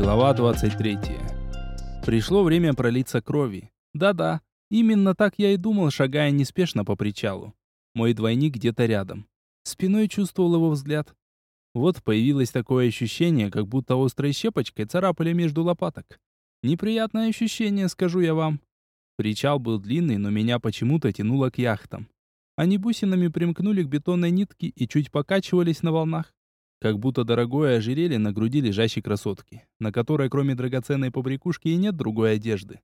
Глава 23. Пришло время пролиться крови. Да-да, именно так я и думал, шагая неспешно по причалу. Мой двойник где-то рядом. Спиной чувствовал его взгляд. Вот появилось такое ощущение, как будто острой щепочкой царапали между лопаток. Неприятное ощущение, скажу я вам. Причал был длинный, но меня почему-то тянуло к яхтам. Они бусинами примкнули к бетонной нитке и чуть покачивались на волнах. Как будто дорогое ожерелье на груди лежащей красотки, на которой кроме драгоценной побрякушки и нет другой одежды.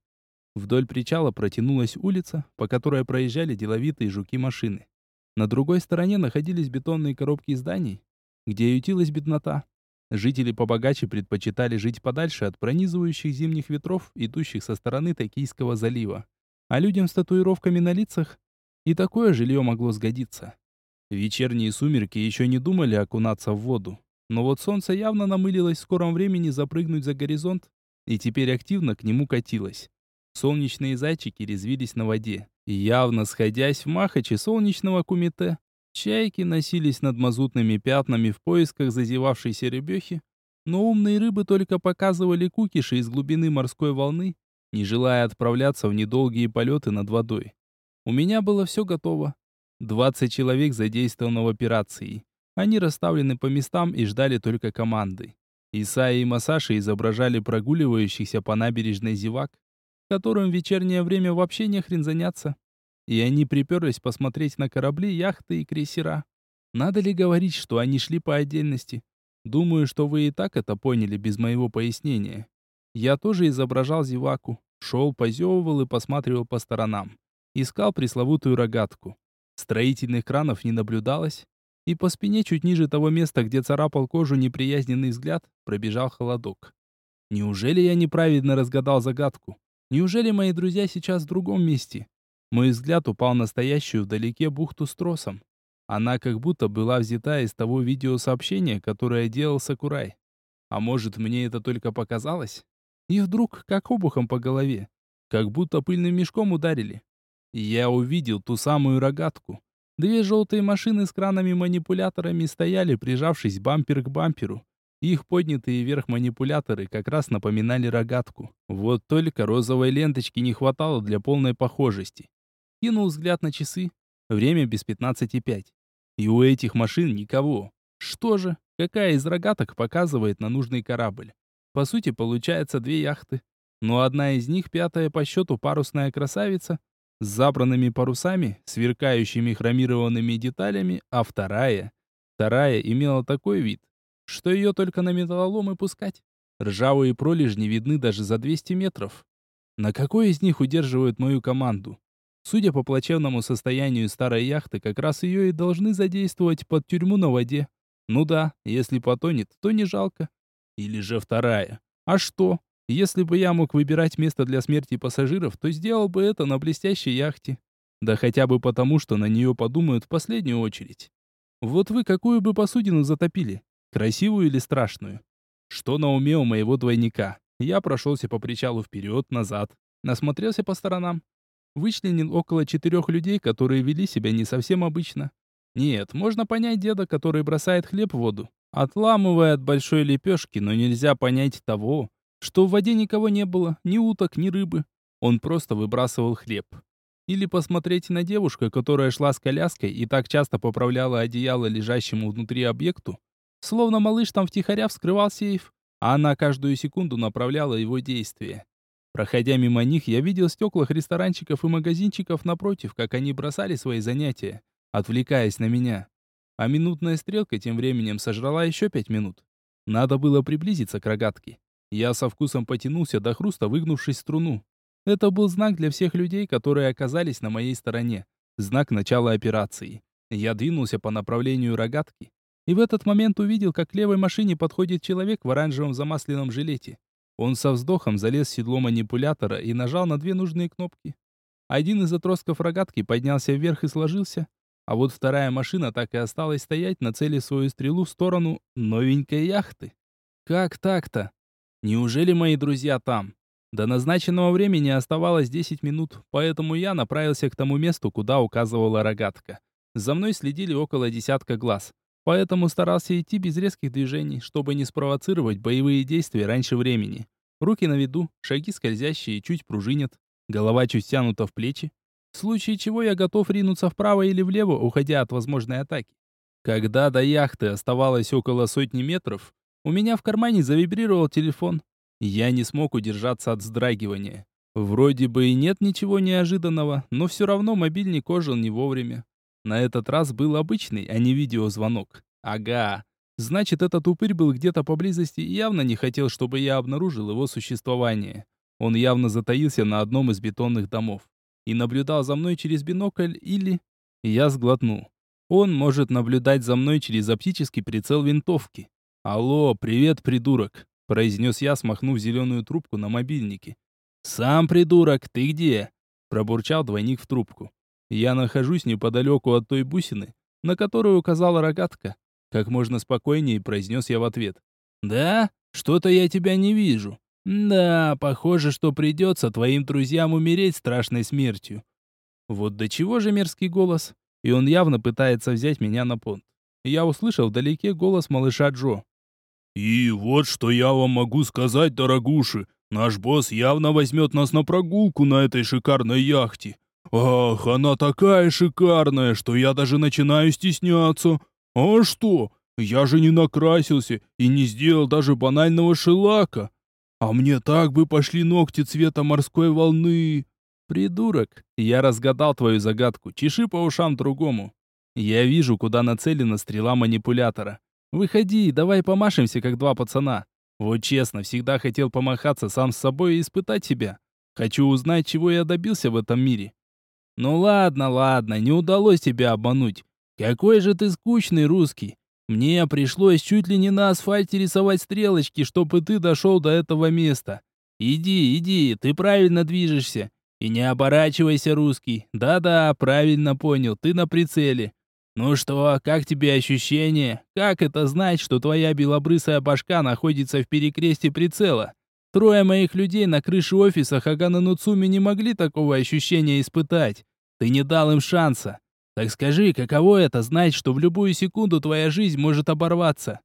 Вдоль причала протянулась улица, по которой проезжали деловитые жуки-машины. На другой стороне находились бетонные коробки зданий, где ютилась беднота. Жители побогаче предпочитали жить подальше от пронизывающих зимних ветров, идущих со стороны Токийского залива. А людям с татуировками на лицах и такое жилье могло сгодиться. Вечерние сумерки еще не думали окунаться в воду. Но вот солнце явно намылилось в скором времени запрыгнуть за горизонт, и теперь активно к нему катилось. Солнечные зайчики резвились на воде, явно сходясь в махаче солнечного кумите, чайки носились над мазутными пятнами в поисках зазевавшейся рыбехи, но умные рыбы только показывали кукиши из глубины морской волны, не желая отправляться в недолгие полеты над водой. У меня было все готово. 20 человек задействовано в операции. Они расставлены по местам и ждали только команды. Исаи и Масаши изображали прогуливающихся по набережной зевак, которым в вечернее время вообще не хрен заняться. И они приперлись посмотреть на корабли, яхты и крейсера. Надо ли говорить, что они шли по отдельности? Думаю, что вы и так это поняли без моего пояснения. Я тоже изображал зеваку. Шел, позевывал и посматривал по сторонам. Искал пресловутую рогатку. Строительных кранов не наблюдалось, и по спине чуть ниже того места, где царапал кожу неприязненный взгляд, пробежал холодок. Неужели я неправильно разгадал загадку? Неужели мои друзья сейчас в другом месте? Мой взгляд упал на стоящую вдалеке бухту с тросом. Она как будто была взята из того видеосообщения, которое делал Сакурай. А может, мне это только показалось? И вдруг, как обухом по голове, как будто пыльным мешком ударили. Я увидел ту самую рогатку. Две желтые машины с кранами-манипуляторами стояли, прижавшись бампер к бамперу. Их поднятые вверх манипуляторы как раз напоминали рогатку. Вот только розовой ленточки не хватало для полной похожести. Кинул взгляд на часы. Время без пятнадцати пять. И у этих машин никого. Что же, какая из рогаток показывает на нужный корабль? По сути, получается две яхты. Но одна из них, пятая по счету парусная красавица, с забранными парусами, сверкающими хромированными деталями, а вторая... Вторая имела такой вид, что ее только на металлолом и пускать. Ржавые пролежни видны даже за 200 метров. На какой из них удерживают мою команду? Судя по плачевному состоянию старой яхты, как раз ее и должны задействовать под тюрьму на воде. Ну да, если потонет, то не жалко. Или же вторая. А что? Если бы я мог выбирать место для смерти пассажиров, то сделал бы это на блестящей яхте. Да хотя бы потому, что на нее подумают в последнюю очередь. Вот вы какую бы посудину затопили? Красивую или страшную? Что на уме у моего двойника? Я прошелся по причалу вперед, назад, насмотрелся по сторонам. Вычленил около четырех людей, которые вели себя не совсем обычно. Нет, можно понять деда, который бросает хлеб в воду, отламывая от большой лепешки, но нельзя понять того, что в воде никого не было, ни уток, ни рыбы. Он просто выбрасывал хлеб. Или посмотреть на девушку, которая шла с коляской и так часто поправляла одеяло лежащему внутри объекту, словно малыш там втихаря вскрывал сейф, а она каждую секунду направляла его действия. Проходя мимо них, я видел в стеклах ресторанчиков и магазинчиков напротив, как они бросали свои занятия, отвлекаясь на меня. А минутная стрелка тем временем сожрала еще пять минут. Надо было приблизиться к рогатке. Я со вкусом потянулся до хруста, выгнувшись струну. Это был знак для всех людей, которые оказались на моей стороне. Знак начала операции. Я двинулся по направлению рогатки. И в этот момент увидел, как к левой машине подходит человек в оранжевом замасленном жилете. Он со вздохом залез в седло манипулятора и нажал на две нужные кнопки. Один из отростков рогатки поднялся вверх и сложился, а вот вторая машина так и осталась стоять, нацелив свою стрелу в сторону новенькой яхты. Как так-то? Неужели мои друзья там? До назначенного времени оставалось 10 минут, поэтому я направился к тому месту, куда указывала рогатка. За мной следили около десятка глаз. поэтому старался идти без резких движений, чтобы не спровоцировать боевые действия раньше времени. Руки на виду, шаги скользящие, чуть пружинят, голова чуть тянута в плечи. В случае чего я готов ринуться вправо или влево, уходя от возможной атаки. Когда до яхты оставалось около сотни метров, у меня в кармане завибрировал телефон. Я не смог удержаться от вздрагивания. Вроде бы и нет ничего неожиданного, но все равно мобильник ожил не вовремя. На этот раз был обычный, а не видеозвонок. Ага. Значит, этот упырь был где-то поблизости и явно не хотел, чтобы я обнаружил его существование. Он явно затаился на одном из бетонных домов и наблюдал за мной через бинокль или... Я сглотнул. Он может наблюдать за мной через оптический прицел винтовки. «Алло, привет, придурок!» – произнес я, смахнув зеленую трубку на мобильнике. «Сам придурок, ты где?» – пробурчал двойник в трубку. «Я нахожусь неподалеку от той бусины, на которую указала рогатка». Как можно спокойнее произнес я в ответ. «Да? Что-то я тебя не вижу. Да, похоже, что придется твоим друзьям умереть страшной смертью. Вот до чего же мерзкий голос, и он явно пытается взять меня на понт. Я услышал вдалеке голос малыша Джо. «И вот что я вам могу сказать, дорогуши. Наш босс явно возьмет нас на прогулку на этой шикарной яхте. Ах, она такая шикарная, что я даже начинаю стесняться. А что? Я же не накрасился и не сделал даже банального шелака. А мне так бы пошли ногти цвета морской волны. Придурок, я разгадал твою загадку. Чеши по ушам другому. Я вижу, куда нацелена стрела манипулятора. Выходи, давай помашемся, как два пацана. Вот честно, всегда хотел помахаться сам с собой и испытать себя. Хочу узнать, чего я добился в этом мире. Ну ладно, ладно, не удалось тебя обмануть. Какой же ты скучный русский. Мне пришлось чуть ли не на асфальте рисовать стрелочки, чтобы ты дошел до этого места. Иди, иди, ты правильно движешься. И не оборачивайся, русский. Да-да, правильно понял, ты на прицеле. Ну что, как тебе ощущение? Как это знать, что твоя белобрысая башка находится в перекресте прицела? Трое моих людей на крыше офиса Хагана Нуцуми не могли такого ощущения испытать. Ты не дал им шанса. Так скажи, каково это знать, что в любую секунду твоя жизнь может оборваться?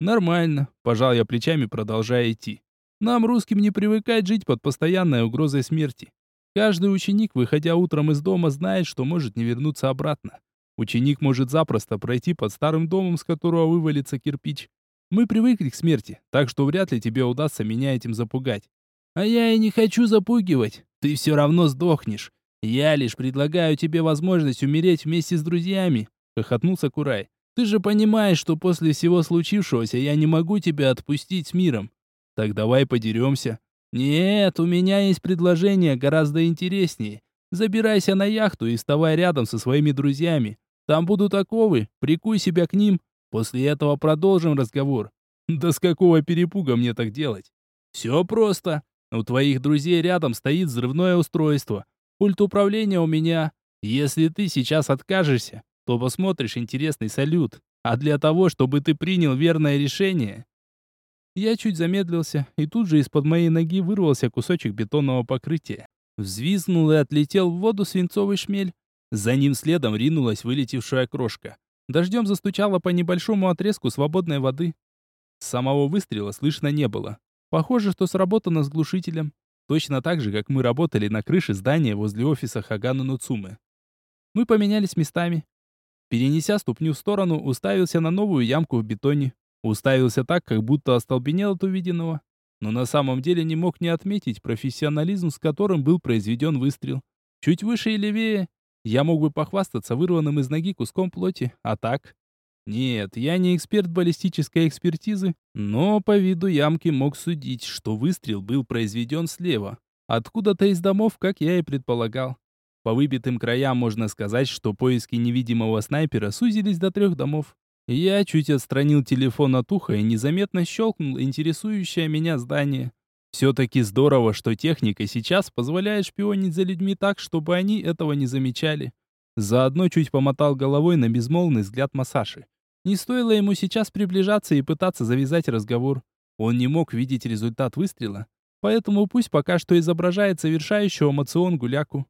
Нормально, пожал я плечами, продолжая идти. Нам, русским, не привыкать жить под постоянной угрозой смерти. Каждый ученик, выходя утром из дома, знает, что может не вернуться обратно. Ученик может запросто пройти под старым домом, с которого вывалится кирпич. Мы привыкли к смерти, так что вряд ли тебе удастся меня этим запугать. А я и не хочу запугивать. Ты все равно сдохнешь. «Я лишь предлагаю тебе возможность умереть вместе с друзьями», — хохотнул Сакурай. «Ты же понимаешь, что после всего случившегося я не могу тебя отпустить с миром. Так давай подеремся». «Нет, у меня есть предложение гораздо интереснее. Забирайся на яхту и вставай рядом со своими друзьями. Там будут оковы, прикуй себя к ним. После этого продолжим разговор». «Да с какого перепуга мне так делать?» «Все просто. У твоих друзей рядом стоит взрывное устройство. Пульт управления у меня. Если ты сейчас откажешься, то посмотришь интересный салют. А для того, чтобы ты принял верное решение... Я чуть замедлился, и тут же из-под моей ноги вырвался кусочек бетонного покрытия. Взвизгнул и отлетел в воду свинцовый шмель. За ним следом ринулась вылетевшая крошка. Дождем застучало по небольшому отрезку свободной воды. Самого выстрела слышно не было. Похоже, что сработано с глушителем. Точно так же, как мы работали на крыше здания возле офиса Хагана Нуцумы. Мы поменялись местами. Перенеся ступню в сторону, уставился на новую ямку в бетоне. Уставился так, как будто остолбенел от увиденного. Но на самом деле не мог не отметить профессионализм, с которым был произведен выстрел. Чуть выше и левее я мог бы похвастаться вырванным из ноги куском плоти, а так... Нет, я не эксперт баллистической экспертизы, но по виду ямки мог судить, что выстрел был произведен слева, откуда-то из домов, как я и предполагал. По выбитым краям можно сказать, что поиски невидимого снайпера сузились до трех домов. Я чуть отстранил телефон от уха и незаметно щелкнул интересующее меня здание. Все-таки здорово, что техника сейчас позволяет шпионить за людьми так, чтобы они этого не замечали. Заодно чуть помотал головой на безмолвный взгляд Масаши. Не стоило ему сейчас приближаться и пытаться завязать разговор. Он не мог видеть результат выстрела, поэтому пусть пока что изображает совершающего мацион гуляку.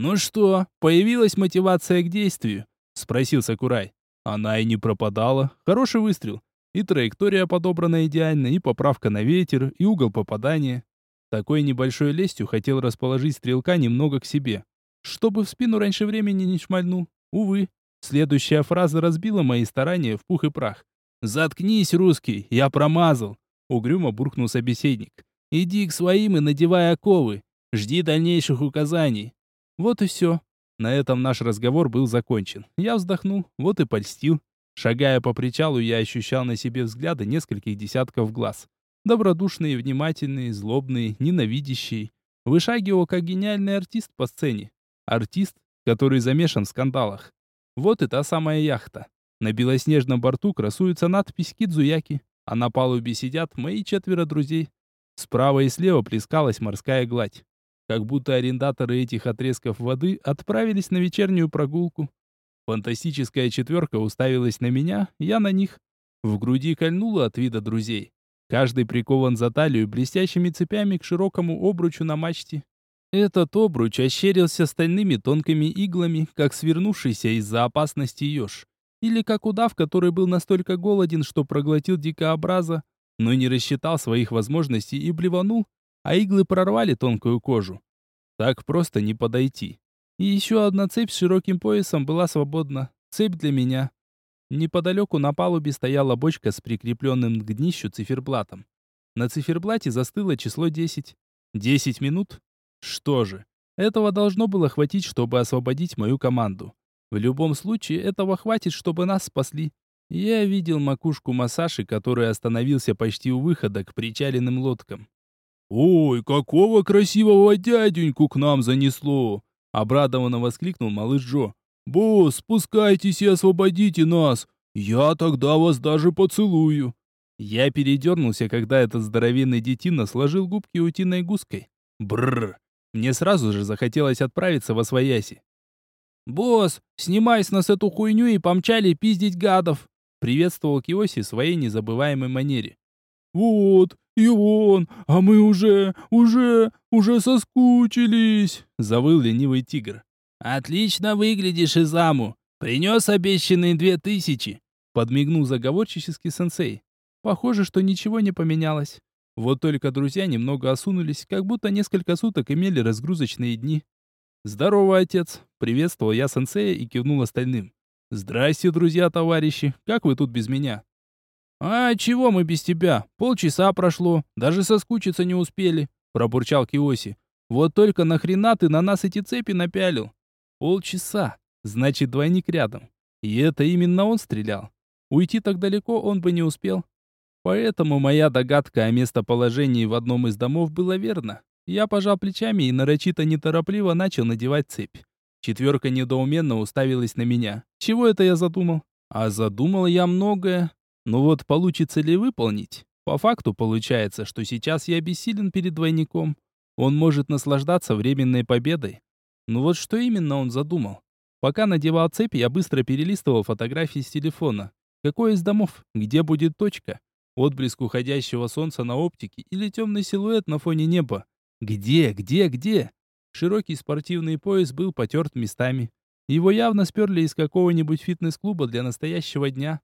«Ну что, появилась мотивация к действию?» — спросил Сакурай. Она и не пропадала. Хороший выстрел. И траектория подобрана идеально, и поправка на ветер, и угол попадания. Такой небольшой лестью хотел расположить стрелка немного к себе. Чтобы в спину раньше времени не шмальнул. Увы. Следующая фраза разбила мои старания в пух и прах. «Заткнись, русский, я промазал!» Угрюмо буркнул собеседник. «Иди к своим и надевай оковы. Жди дальнейших указаний». Вот и все. На этом наш разговор был закончен. Я вздохнул, вот и польстил. Шагая по причалу, я ощущал на себе взгляды нескольких десятков глаз. Добродушные, внимательные, злобные, ненавидящие. Вышагивал как гениальный артист по сцене. Артист, который замешан в скандалах. Вот и та самая яхта. На белоснежном борту красуется надпись «Кидзуяки», а на палубе сидят мои четверо друзей. Справа и слева плескалась морская гладь. Как будто арендаторы этих отрезков воды отправились на вечернюю прогулку. Фантастическая четверка уставилась на меня, я на них. В груди кольнуло от вида друзей. Каждый прикован за талию блестящими цепями к широкому обручу на мачте. Этот обруч ощерился стальными тонкими иглами, как свернувшийся из-за опасности еж. Или как удав, который был настолько голоден, что проглотил дикообраза, но не рассчитал своих возможностей и блеванул, а иглы прорвали тонкую кожу. Так просто не подойти. И еще одна цепь с широким поясом была свободна. Цепь для меня. Неподалеку на палубе стояла бочка с прикрепленным к днищу циферблатом. На циферблате застыло число 10. 10 минут? Что же, этого должно было хватить, чтобы освободить мою команду. В любом случае, этого хватит, чтобы нас спасли. Я видел макушку Масаши, который остановился почти у выхода к причаленным лодкам. «Ой, какого красивого дяденьку к нам занесло!» Обрадованно воскликнул малыш Джо. «Босс, спускайтесь и освободите нас! Я тогда вас даже поцелую!» Я передернулся, когда этот здоровенный детина сложил губки утиной гуской. Бррр! Мне сразу же захотелось отправиться во свояси. «Босс, снимай с нас эту хуйню и помчали пиздить гадов!» Приветствовал Киоси в своей незабываемой манере. «Вот, и он, а мы уже, уже, уже соскучились!» Завыл ленивый тигр. «Отлично выглядишь, Изаму! Принес обещанные две тысячи!» Подмигнул заговорчески сенсей. Похоже, что ничего не поменялось. Вот только друзья немного осунулись, как будто несколько суток имели разгрузочные дни. «Здорово, отец!» — приветствовал я сенсея и кивнул остальным. «Здрасте, друзья-товарищи! Как вы тут без меня?» «А чего мы без тебя? Полчаса прошло, даже соскучиться не успели», — пробурчал Киоси. «Вот только нахрена ты на нас эти цепи напялил?» «Полчаса. Значит, двойник рядом. И это именно он стрелял. Уйти так далеко он бы не успел. Поэтому моя догадка о местоположении в одном из домов была верна. Я пожал плечами и нарочито неторопливо начал надевать цепь. Четверка недоуменно уставилась на меня. Чего это я задумал? А задумал я многое. Но вот получится ли выполнить? По факту получается, что сейчас я бессилен перед двойником. Он может наслаждаться временной победой. Но вот что именно он задумал? Пока надевал цепь, я быстро перелистывал фотографии с телефона. Какой из домов? Где будет точка? Отблеск уходящего солнца на оптике или темный силуэт на фоне неба? Где, где, где? Широкий спортивный пояс был потерт местами. Его явно сперли из какого-нибудь фитнес-клуба для настоящего дня.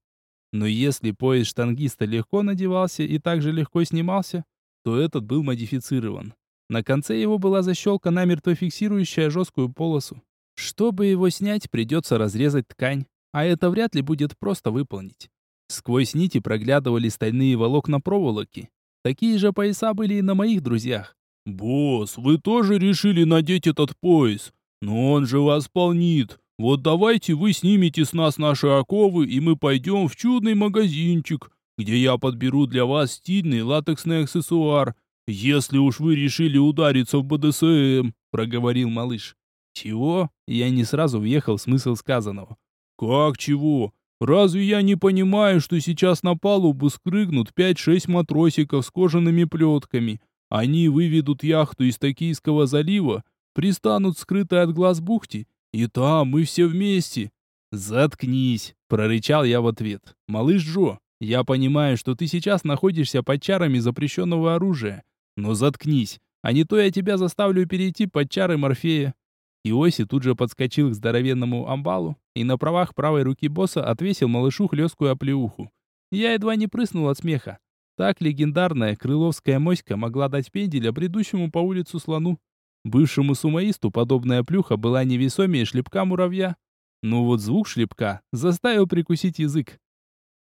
Но если пояс штангиста легко надевался и также легко снимался, то этот был модифицирован. На конце его была защелка, намертво фиксирующая жесткую полосу. Чтобы его снять, придется разрезать ткань, а это вряд ли будет просто выполнить. Сквозь нити проглядывали стальные волокна проволоки. Такие же пояса были и на моих друзьях. «Босс, вы тоже решили надеть этот пояс? Но он же вас полнит. Вот давайте вы снимете с нас наши оковы, и мы пойдем в чудный магазинчик, где я подберу для вас стильный латексный аксессуар. Если уж вы решили удариться в БДСМ», — проговорил малыш. «Чего?» Я не сразу въехал в смысл сказанного. «Как чего? Разве я не понимаю, что сейчас на палубу скрыгнут пять-шесть матросиков с кожаными плетками, они выведут яхту из Токийского залива, пристанут скрытой от глаз бухте, и там мы все вместе. Заткнись, прорычал я в ответ. Малыш Джо, я понимаю, что ты сейчас находишься под чарами запрещенного оружия, но заткнись, а не то я тебя заставлю перейти под чары Морфея. Иоси тут же подскочил к здоровенному амбалу и на правах правой руки босса отвесил малышу хлесткую оплеуху. Я едва не прыснул от смеха. Так легендарная крыловская моська могла дать пенделя бредущему по улицу слону. Бывшему сумоисту подобная плюха была невесомее шлепка муравья. Но вот звук шлепка заставил прикусить язык.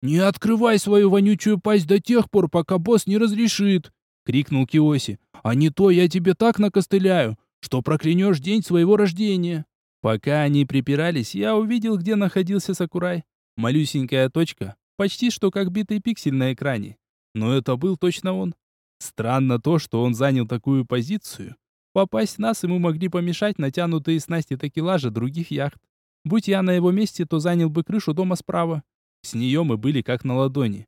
«Не открывай свою вонючую пасть до тех пор, пока босс не разрешит!» — крикнул Киоси. «А не то я тебе так накостыляю, что проклянешь день своего рождения!» Пока они припирались, я увидел, где находился Сакурай. Малюсенькая точка, почти что как битый пиксель на экране. Но это был точно он. Странно то, что он занял такую позицию. Попасть в нас ему могли помешать натянутые снасти такелажа других яхт. Будь я на его месте, то занял бы крышу дома справа. С нее мы были как на ладони.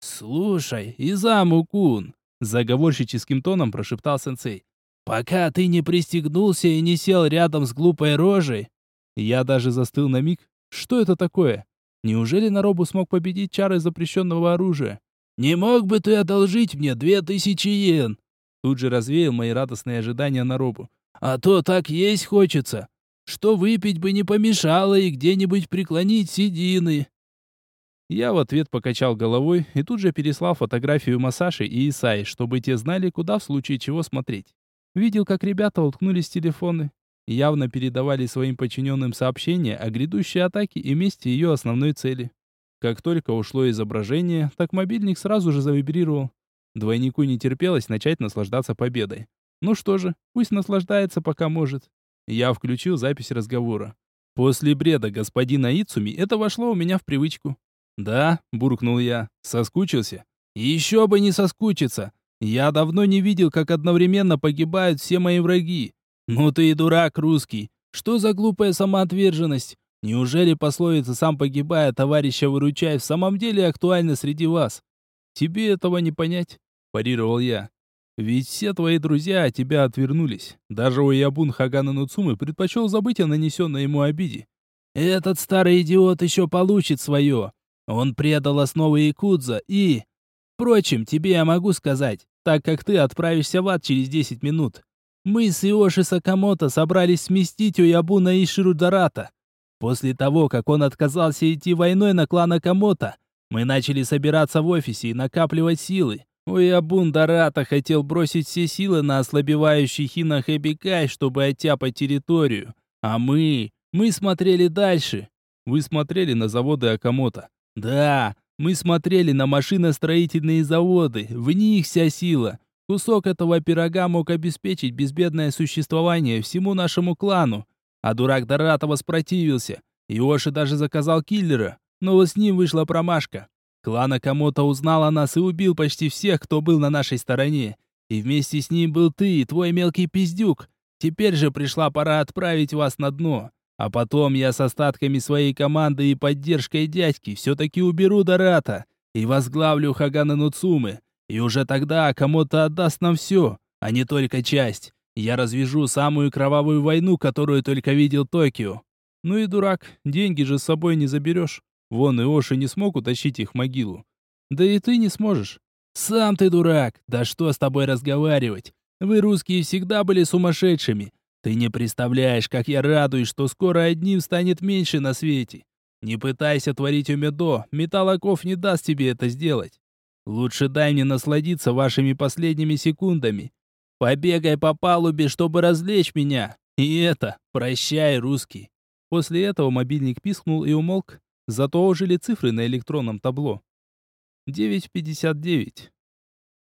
«Слушай, Изаму-кун!» — заговорщическим тоном прошептал сенсей. «Пока ты не пристегнулся и не сел рядом с глупой рожей...» Я даже застыл на миг. Что это такое? Неужели Наробу смог победить чары запрещенного оружия? «Не мог бы ты одолжить мне две тысячи йен?» Тут же развеял мои радостные ожидания Наробу. «А то так есть хочется что выпить бы не помешало и где-нибудь преклонить седины. Я в ответ покачал головой и тут же переслал фотографию Масаши и Исаи, чтобы те знали, куда в случае чего смотреть. Видел, как ребята уткнулись в телефоны, явно передавали своим подчиненным сообщения о грядущей атаке и месте ее основной цели. Как только ушло изображение, так мобильник сразу же завибрировал. Двойнику не терпелось начать наслаждаться победой. Ну что же, пусть наслаждается, пока может. Я включил запись разговора. После бреда господина Ицуми это вошло у меня в привычку. «Да», — буркнул я, — «соскучился». «Еще бы не соскучиться! Я давно не видел, как одновременно погибают все мои враги. Ну ты и дурак русский. Что за глупая самоотверженность? Неужели пословица «сам погибая, товарища выручай» в самом деле актуальна среди вас? Тебе этого не понять, парировал я. Ведь все твои друзья от тебя отвернулись. Даже Уябун Хагана Нуцумы предпочел забыть о нанесенной ему обиде. Этот старый идиот еще получит свое. Он предал основы Якудза и... Впрочем, тебе я могу сказать, так как ты отправишься в ад через 10 минут. Мы с Иоши Сакамото собрались сместить Уябуна Иширу Дората. После того, как он отказался идти войной на клан Акамото, мы начали собираться в офисе и накапливать силы. Уябун Дората хотел бросить все силы на ослабевающий Хина Хэбикай, чтобы оттяпать территорию. А мы... мы смотрели дальше. Вы смотрели на заводы Акамото. Да, мы смотрели на машиностроительные заводы. В них вся сила. Кусок этого пирога мог обеспечить безбедное существование всему нашему клану. А дурак Дората воспротивился. Иоши даже заказал киллера. Но вот с ним вышла промашка. Клан Акамото узнал о нас и убил почти всех, кто был на нашей стороне. И вместе с ним был ты и твой мелкий пиздюк. Теперь же пришла пора отправить вас на дно. А потом я с остатками своей команды и поддержкой дядьки все-таки уберу Дората и возглавлю Хагана Нуцумы. И уже тогда Акамото отдаст нам все, а не только часть. Я развяжу самую кровавую войну, которую только видел Токио. Ну и дурак, деньги же с собой не заберешь. Вон и Оши не смог утащить их в могилу. Да и ты не сможешь. Сам ты дурак. Да что с тобой разговаривать? Вы, русские, всегда были сумасшедшими. Ты не представляешь, как я радуюсь, что скоро одним станет меньше на свете. Не пытайся творить умедо, Металлоков не даст тебе это сделать. Лучше дай мне насладиться вашими последними секундами. Побегай по палубе, чтобы развлечь меня. И это, прощай, русский. После этого мобильник пискнул и умолк, Зато ожили цифры на электронном табло. 9.59.